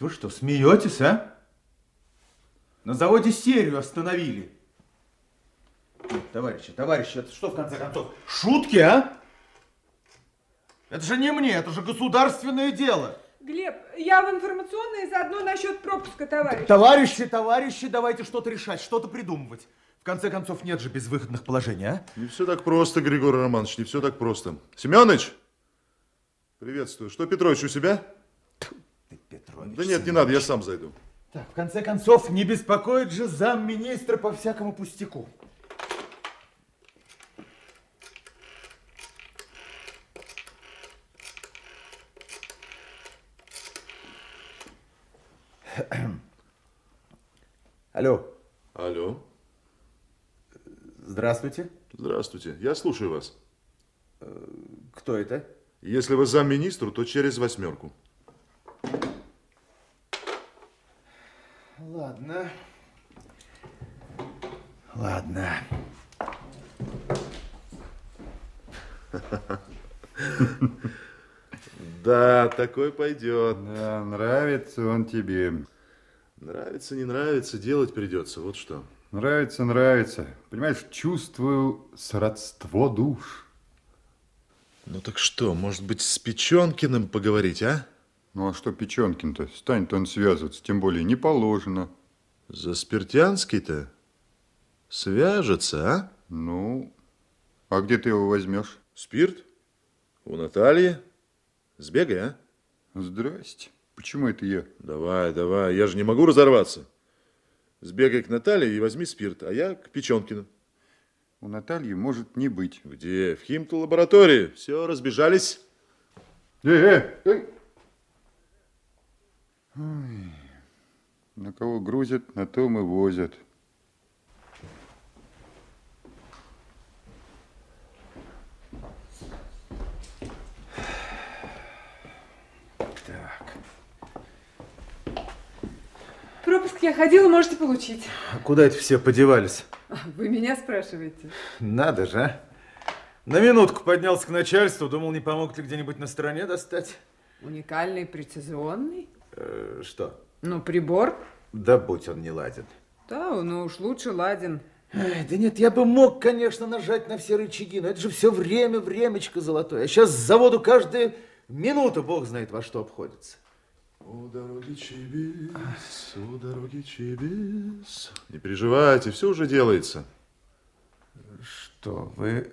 Вы что, смеетесь, а? На заводе серию остановили. Нет, товарищи, товарищи, это что в конце концов? Шутки, а? Это же не мне, это же государственное дело. Глеб, я в информационной заодно насчет пропуска, товарищ. Товарищи, товарищи, давайте что-то решать, что-то придумывать. В конце концов, нет же безвыходных положений, а? Не все так просто, Григорий Романович, не все так просто. Семенович, приветствую. Что, Петрович, у себя? Петрович, Да нет, не надо, я сам зайду. Так, в конце концов, не беспокоит же замминистра по всякому пустяку. Алло, Алло. здравствуйте. Здравствуйте. Я слушаю вас. Кто это? Если вы замминистру, то через восьмерку. Ладно. Ладно. Да, такой пойдет. Да, нравится он тебе. Нравится, не нравится, делать придется. Вот что. Нравится, нравится. Понимаешь, чувствую сродство душ. Ну так что, может быть, с Печенкиным поговорить, а? Ну а что Печенкин-то? Станет он связываться, тем более не положено. За Спиртянский-то свяжется, а? Ну, а где ты его возьмешь? Спирт? У Натальи? Сбегай, а? Здрасте. Почему это я? Давай, давай, я же не могу разорваться. Сбегай к Наталье и возьми спирт, а я к Печенкину. У Натальи может не быть. Где? В химто-лаборатории. Все, разбежались. Эй, эй, эй! Ой, на кого грузят, на том и возят. Так. Пропуск я ходила, можете получить. А куда это все подевались? Вы меня спрашиваете? Надо же, а. На минутку поднялся к начальству, думал, не помог ли где-нибудь на стороне достать. Уникальный, прецизионный. Э, что? Ну, прибор. Да будь он не ладен. Да, ну уж лучше ладен. Ай, да нет, я бы мог, конечно, нажать на все рычаги, но это же все время, времечко золотое. А сейчас заводу каждая минута, бог знает во что обходится. У дороги Чибис, у дороги Чибис. Не переживайте, все уже делается. Что, вы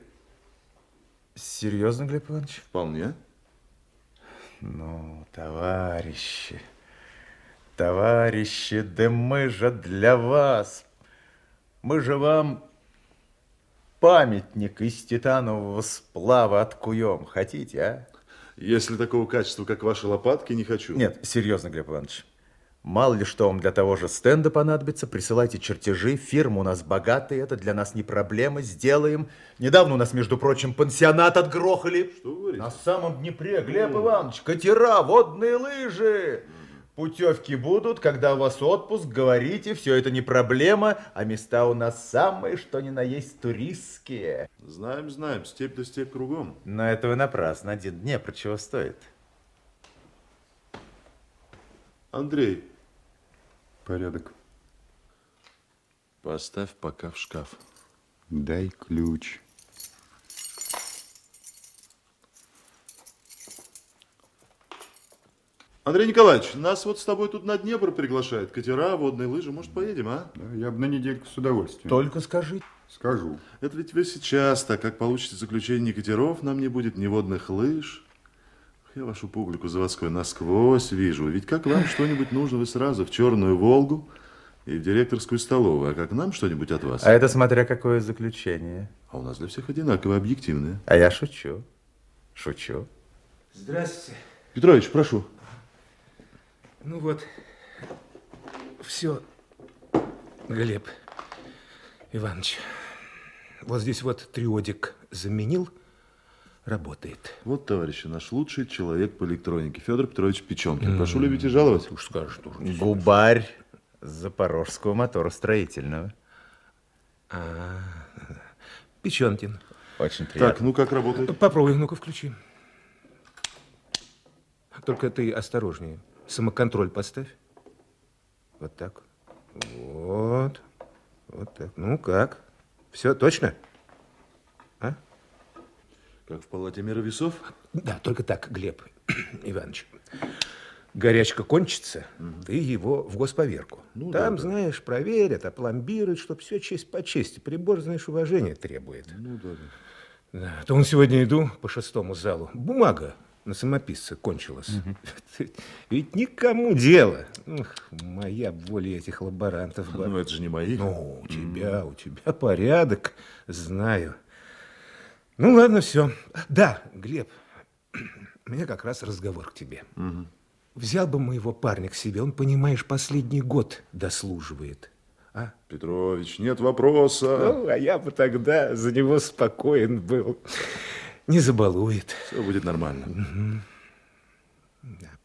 серьезно, Глеб Иванович? Вполне. Ну, товарищи, товарищи, да мы же для вас, мы же вам памятник из титанового сплава откуем. Хотите, а? Если такого качества, как ваши лопатки, не хочу. Нет, серьезно, Глеб Иванович. Мало ли что вам для того же стенда понадобится, присылайте чертежи, фирма у нас богатая, это для нас не проблема, сделаем. Недавно у нас, между прочим, пансионат отгрохали. Что вы говорите? На самом Днепре, Глеб Иванович, катера, водные лыжи. Путевки будут, когда у вас отпуск, говорите, все это не проблема, а места у нас самые, что ни на есть, туристские. Знаем, знаем, степь да степь кругом. Но это вы напрасно, один Днепр чего стоит. Андрей, Порядок. поставь пока в шкаф. Дай ключ. Андрей Николаевич, нас вот с тобой тут на Днепр приглашают. Катера, водные лыжи. Может, поедем, а? Да, я бы на недельку с удовольствием. Только скажите. Скажу. Это ведь вы сейчас, так как получите заключение катеров, нам не будет ни водных лыж. Я вашу публику заводской насквозь вижу. Ведь как вам что-нибудь нужно, вы сразу в Черную Волгу и в директорскую столовую. А как нам что-нибудь от вас? А это смотря какое заключение. А у нас для всех одинаково объективное. А я шучу. Шучу. Здравствуйте. Петрович, прошу. Ну вот, все, Глеб Иванович. Вот здесь вот триодик заменил, работает. Вот, товарищи, наш лучший человек по электронике, Федор Петрович Печенкин. Прошу любить и жаловать. Уж скажешь, тоже. Губарь запорожского моторостроительного. А, Печенкин. Очень приятно. Так, ну как работает? Попробуй, ну-ка, включи. Только ты осторожнее. Самоконтроль поставь. Вот так. Вот. Вот так. Ну как? Все точно? А? Как в палате меры весов? Да, только так, Глеб Иванович. Горячка кончится, ты его в госповерку. Ну Там, да, да. знаешь, проверят, опломбируют, чтоб все честь по чести. Прибор, знаешь, уважения требует. Ну да, да. Да, то он сегодня иду по шестому залу. Бумага на самописце кончилась. Ведь никому дело. Моя воля этих лаборантов. ба- Ну, это же не мои. Ну, у тебя, у тебя порядок, знаю. Ну, ладно, все. Да, Глеб, у меня как раз разговор к тебе. Взял бы моего парня к себе, он, понимаешь, последний год дослуживает. А? Петрович, нет вопроса. Ну, а я бы тогда за него спокоен был. Не забалует. Все будет нормально. Да.